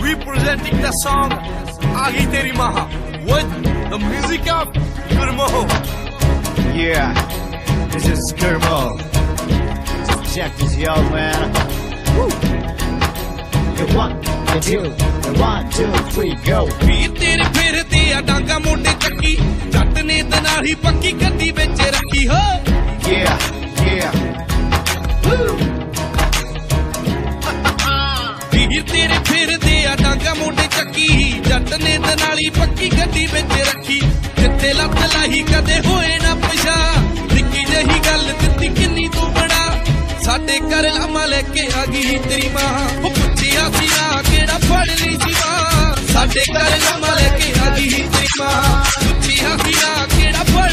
Representing the song Agi Teri Maha with the music of Gurmoho. Yeah, this is Skirmo. Check this yo, man. Woo. You one, you two, you one, two, three, go. ਵੀਰ ਤੇਰੇ ਫਿਰਦੇ ਆ ਡਾਂਗਾ ਮੋਢੇ ਚੱਕੀ ਜੱਟ ਨੇ ਦਨਾਹੀ ਪੱਕੀ ਗੱਡੀ ਵਿੱਚ ਰੱਖੀ ਹੋ yeah. ਜੱਟ ਪੱਕੀ ਗੱਡੀ ਵਿੱਚ ਰੱਖੀ। ਜਿੱਥੇ ਲੱਤ ਲਾਹੀ ਕਦੇ ਹੋਏ ਨਾ ਪਛਾ। ਨਿੱਕੀ ਜਹੀ ਗੱਲ ਦਿੱਤੀ ਕਿੰਨੀ ਤੂੰ ਬੜਾ ਸਾਡੇ ਘਰ ਲਾਮਾ ਲੈ ਕੇ ਆ ਗਈ ਤੇਰੀ ਮਾਂ। ਉਹ ਪੁੱਛਿਆ ਸੀ ਨਾ ਕਿਹੜਾ ਫੜ ਲਈ ਸੀ ਮਾਂ। ਸਾਡੇ ਘਰ ਲਾਮਾ ਲੈ ਕੇ ਆ ਗਈ ਤੇਰੀ ਮਾਂ। ਪੁੱਛਿਆ ਸੀ ਨਾ ਕਿਹੜਾ ਫੜ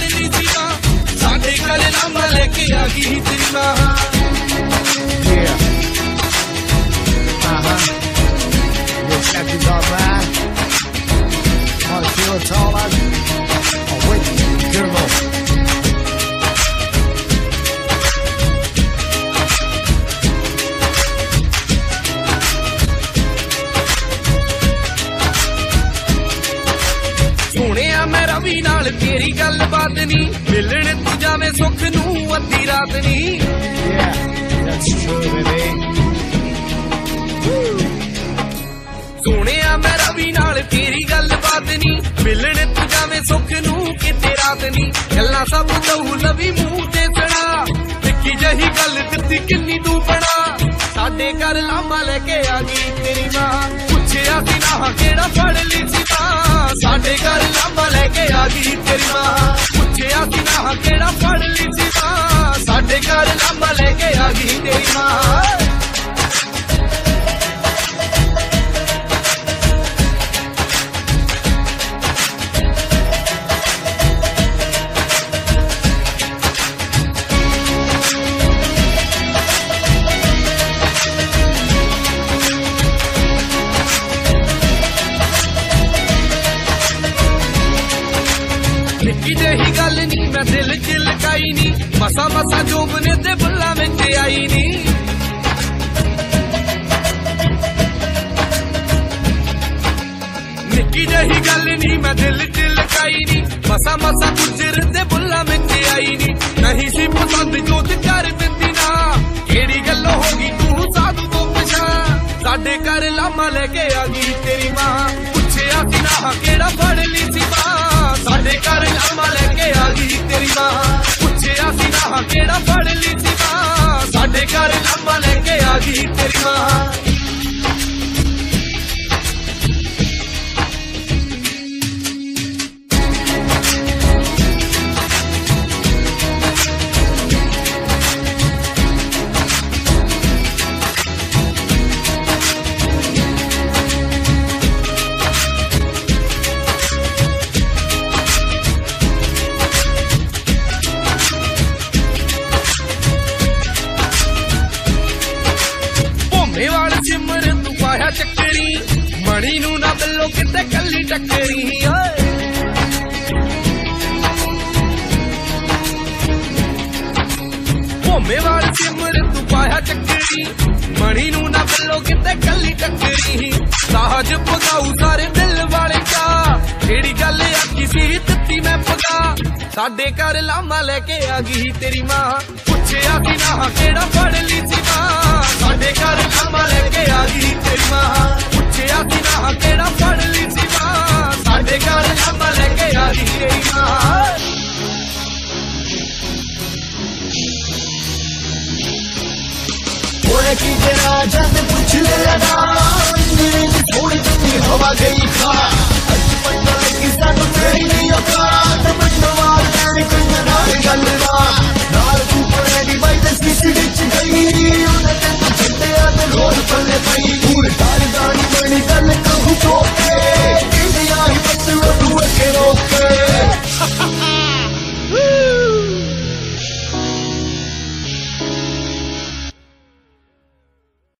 Oh, wait, Skirmo. ਸੋਹਣਿਆ ਮੈਂ ਰਵੀ ਨਾਲ ਤੇਰੀ ਗੱਲਬਾਤ ਨਹੀਂ ਮਿਲਣ ਤੂੰ ਜਾਵੇਂ ਸੁੱਖ ਨੂੰ ਅੱਧੀ ਰਾਤ ਨਹੀਂ Yeah, that's true, baby. ਮਿਲਣ ਤੂੰ ਜਾਵੇਂ ਸੁੱਖ ਨੂੰ ਕਿਤੇ ਰਾਤ ਨਹੀਂ। ਗੱਲਾਂ ਸਭ ਦਊ ਲਵੀ ਮੂੰਹ ਤੇ ਸੜਾ ਨਿੱਕੀ ਜਹੀ ਗੱਲ ਦਿੱਤੀ ਕਿੰਨੀ ਤੂੰ ਬਣਾ। ਸਾਡੇ ਘਰ ਲਾਮਾ ਲੈ ਕੇ ਆ ਗਈ ਤੇਰੀ ਮਾਂ। ਪੁੱਛਿਆ ਸੀ ਨਾ ਕਿਹੜਾ ਫੜ ਲਈ ਸੀ ਮਾਂ ਸਾਡੇ ਘਰ ਲਾਮਾ ਲੈ ਕੇ ਆ ਗਈ ਤੇਰੀ ਮਾਂ। ਨਿੱਕੀ ਜਿਹੀ ਗੱਲ ਨਹੀਂ ਮੈਂ ਦਿਲ ਚ ਲਕਾਈ ਨਹੀਂ ਮਸਾ ਮਸਾ ਜੋਬਨੇ ਤੇ ਬੁੱਲਾ ਵਿੱਚ ਆਈ ਨਹੀਂ ਨਿੱਕੀ ਜਿਹੀ ਗੱਲ ਨਹੀਂ ਮੈਂ ਦਿਲ ਚ ਲਕਾਈ ਨਹੀਂ ਮਸਾ ਮਸਾ ਗੁਜਰ ਤੇ ਬੁੱਲਾ ਵਿੱਚ ਆਈ ਨਹੀਂ ਨਹੀਂ ਸੀ ਪਸੰਦ ਜੋ ਤੇ ਕਰ ਦਿੰਦੀ ਨਾ। ਕਿਹੜੀ ਗੱਲ ਹੋ ਗਈ ਤੂੰ ਸਾਧੂ ਤੋਂ ਪਛਾ। ਸਾਡੇ ਘਰ ਲਾਮਾ ਲੈ ਕੇ ਆ ਗਈ ਤੇਰੀ ਮਾਂ। ਪੁੱਛਿਆ ਸੀ ਨਾ, ਕਿਹੜਾ ਫੜ ਲਈ ਲੈ ਤੇਰੀ ਮਾਂ। ਪੁੱਛਿਆ ਸੀ ਨਾ ਕਿਹੜਾ ਫੜ ਲਈ ਸੀ ਮਾਂ। ਸਾਡੇ ਘਰ ਲਾਮਾ ਲੈ ਕੇ ਆ ਗਈ ਤੇਰੀ ਮਾਂ। ਪਾਇਆ ਮਣੀ ਨੂੰ ਨਾ ਬੱਲੋ ਕਿਤੇ ਕੱਲੀ ਟੱਕਰੀ। ਓਏ ਭੋਮੇ ਵਾਲ ਸਿਮਰ ਤੂੰ ਪਾਇਆ ਚੱਕਰੀ, ਮਣੀ ਨੂੰ ਨਾ ਬੱਲੋ ਕਿਤੇ ਕੱਲੀ ਟੱਕਰੀ। ਸਾਜ ਪਗਾਉ ਸਾਰੇ ਦਿਲ ਵਾਲੇ ਕਾ ਕਿਹੜੀ ਗੱਲ ਆਖੀ ਸੀ ਦਿੱਤੀ ਮੈਂ ਪਗਾ ਸਾਡੇ ਘਰ ਲਾਮਾ ਲੈ ਕੇ ਆ ਗਈ ਤੇਰੀ ਮਾਂ, ਪੁੱਛਿਆ ਸੀ ਨਾ ਕਿਹੜਾ ਫੜ ਲਈ ਸੀ ਮਾਂ। ਸਾਡੇ ਘਰ ਲਾਮਾ ਲੈ ਕੇ ਆ ਗਈ ਓਏ ਕੀ ਤੇਰਾ ਜਦ ਪੁੱਛ ਲਿਆ ਨਾ ਮੇਰੀ ਥੋੜੀ ਜਿਹੀ ਹਵਾ ਗਈ।